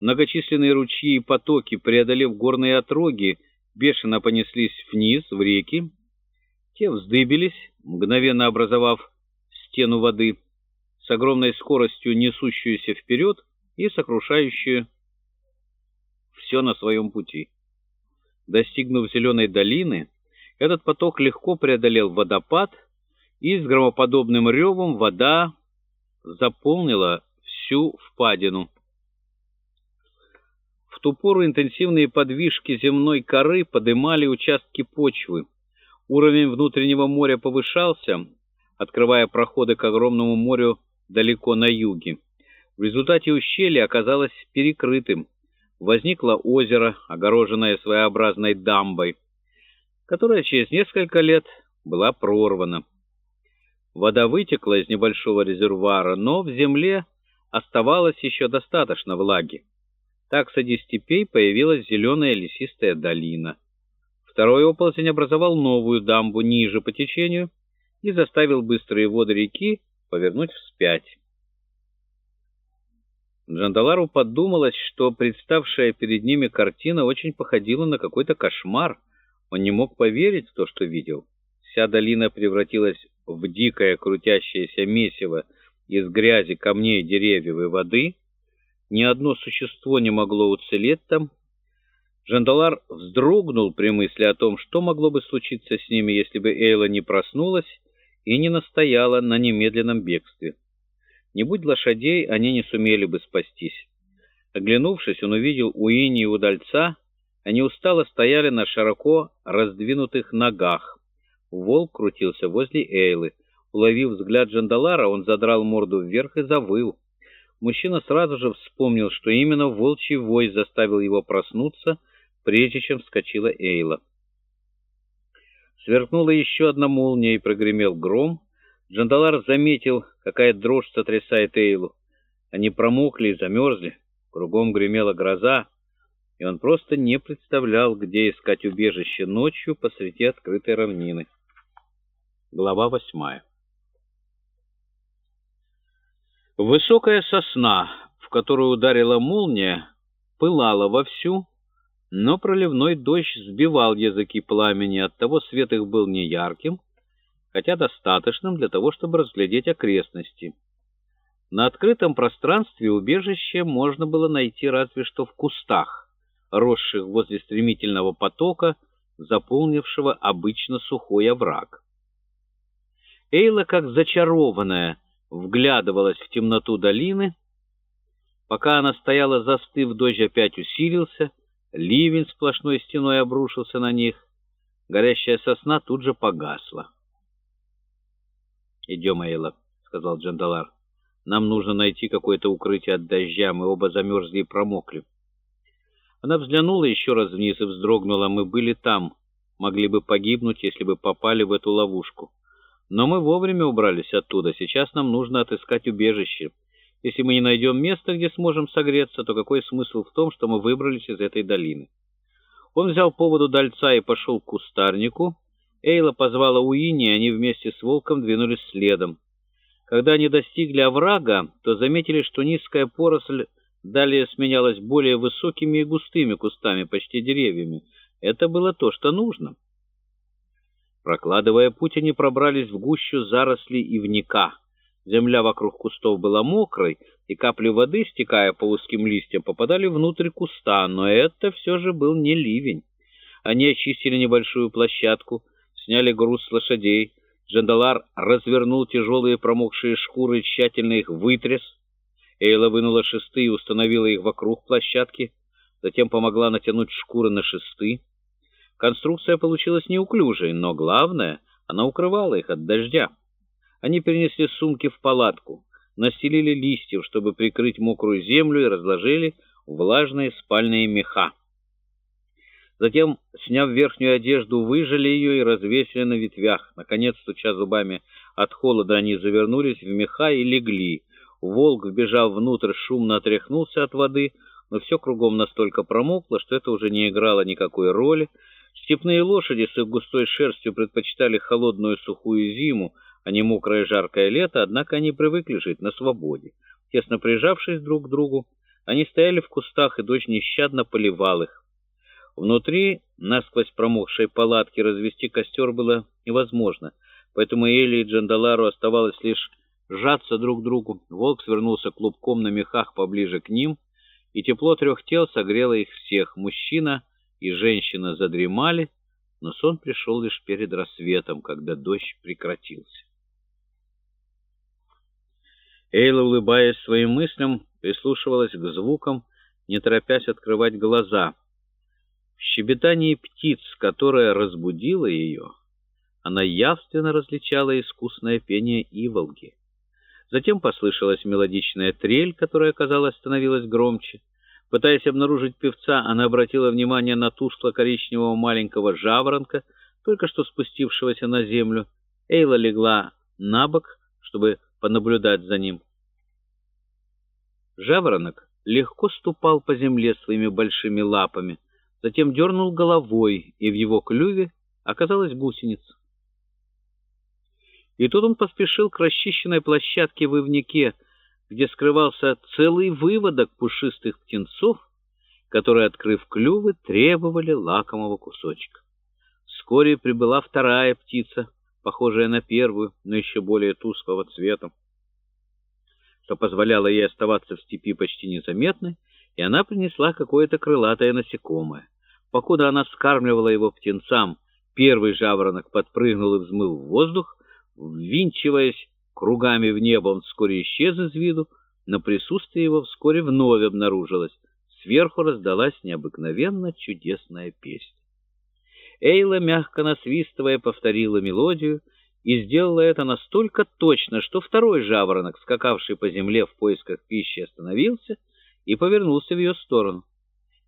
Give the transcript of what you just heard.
Многочисленные ручьи и потоки, преодолев горные отроги, бешено понеслись вниз, в реки. Те вздыбились, мгновенно образовав стену воды, с огромной скоростью несущуюся вперед и сокрушающую все на своем пути. Достигнув зеленой долины, этот поток легко преодолел водопад, и с громоподобным ревом вода заполнила всю впадину. В ту пору интенсивные подвижки земной коры подымали участки почвы. Уровень внутреннего моря повышался, открывая проходы к огромному морю далеко на юге. В результате ущелье оказалось перекрытым. Возникло озеро, огороженное своеобразной дамбой, которая через несколько лет была прорвана. Вода вытекла из небольшого резервуара, но в земле оставалось еще достаточно влаги. Так среди степей появилась зеленая лесистая долина. Второй оползень образовал новую дамбу ниже по течению и заставил быстрые воды реки повернуть вспять. Джандалару подумалось, что представшая перед ними картина очень походила на какой-то кошмар. Он не мог поверить в то, что видел. Вся долина превратилась в дикое крутящееся месиво из грязи, камней, деревьев и воды — ни одно существо не могло уцелеть там. Жандалар вздрогнул при мысли о том, что могло бы случиться с ними, если бы Эйла не проснулась и не настояла на немедленном бегстве. Не будь лошадей, они не сумели бы спастись. Оглянувшись, он увидел Уини и удальца. Они устало стояли на широко раздвинутых ногах. Волк крутился возле Эйлы. Уловив взгляд Жандалара, он задрал морду вверх и завыл. Мужчина сразу же вспомнил, что именно волчий вой заставил его проснуться, прежде чем вскочила Эйла. Сверкнула еще одна молния и прогремел гром. Джандалар заметил, какая дрожь сотрясает Эйлу. Они промокли и замерзли, кругом гремела гроза, и он просто не представлял, где искать убежище ночью посреди открытой равнины. Глава восьмая Высокая сосна, в которую ударила молния, пылала вовсю, но проливной дождь сбивал языки пламени, оттого свет их был неярким, хотя достаточным для того, чтобы разглядеть окрестности. На открытом пространстве убежище можно было найти разве что в кустах, росших возле стремительного потока, заполнившего обычно сухой овраг. Эйла, как зачарованная, вглядывалась в темноту долины. Пока она стояла застыв, дождь опять усилился, ливень сплошной стеной обрушился на них. Горящая сосна тут же погасла. «Идем, Эйла», — сказал Джандалар. «Нам нужно найти какое-то укрытие от дождя, мы оба замерзли и промокли». Она взглянула еще раз вниз и вздрогнула. «Мы были там, могли бы погибнуть, если бы попали в эту ловушку». Но мы вовремя убрались оттуда. Сейчас нам нужно отыскать убежище. Если мы не найдем место, где сможем согреться, то какой смысл в том, что мы выбрались из этой долины? Он взял поводу дальца и пошел к кустарнику. Эйла позвала Уини, и они вместе с волком двинулись следом. Когда они достигли оврага, то заметили, что низкая поросль далее сменялась более высокими и густыми кустами, почти деревьями. Это было то, что нужно. Прокладывая путь, они пробрались в гущу зарослей ивника. Земля вокруг кустов была мокрой, и капли воды, стекая по узким листьям, попадали внутрь куста, но это все же был не ливень. Они очистили небольшую площадку, сняли груз с лошадей. Джандалар развернул тяжелые промокшие шкуры, тщательно их вытряс. Эйла вынула шесты и установила их вокруг площадки, затем помогла натянуть шкуры на шесты. Конструкция получилась неуклюжей, но главное, она укрывала их от дождя. Они перенесли сумки в палатку, настелили листьев, чтобы прикрыть мокрую землю, и разложили влажные спальные меха. Затем, сняв верхнюю одежду, выжали ее и развесили на ветвях. Наконец, стуча зубами от холода, они завернулись в меха и легли. Волк вбежал внутрь, шумно отряхнулся от воды, но все кругом настолько промокло, что это уже не играло никакой роли. Степные лошади с их густой шерстью предпочитали холодную сухую зиму, а не мокрое жаркое лето, однако они привыкли жить на свободе. Тесно прижавшись друг к другу, Они стояли в кустах, и дождь нещадно поливал их. Внутри, насквозь промокшей палатки, развести костер было невозможно, поэтому Эли и Джандалару оставалось лишь сжаться друг к другу. Волк свернулся клубком на мехах поближе к ним, и тепло трех тел согрело их всех. Мужчина и женщина задремали, но сон пришел лишь перед рассветом, когда дождь прекратился. Эйла, улыбаясь своим мыслям, прислушивалась к звукам, не торопясь открывать глаза. В щебетании птиц, которое разбудило ее, она явственно различала искусное пение иволги. Затем послышалась мелодичная трель, которая, казалось, становилась громче. Пытаясь обнаружить певца, она обратила внимание на тускло-коричневого маленького жаворонка, только что спустившегося на землю. Эйла легла на бок, чтобы понаблюдать за ним. Жаворонок легко ступал по земле своими большими лапами, затем дернул головой, и в его клюве оказалась гусеница. И тут он поспешил к расчищенной площадке в ивнике, где скрывался целый выводок пушистых птенцов, которые, открыв клювы, требовали лакомого кусочка. Вскоре прибыла вторая птица, похожая на первую, но еще более тусклого цвета что позволяло ей оставаться в степи почти незаметной, и она принесла какое-то крылатое насекомое. Покуда она скармливала его птенцам, первый жаворонок подпрыгнул и взмыл в воздух, ввинчиваясь кругами в небо, он вскоре исчез из виду, но присутствие его вскоре вновь обнаружилось. Сверху раздалась необыкновенно чудесная песня. Эйла, мягко насвистывая, повторила мелодию, и сделала это настолько точно, что второй жаворонок, скакавший по земле в поисках пищи, остановился и повернулся в ее сторону.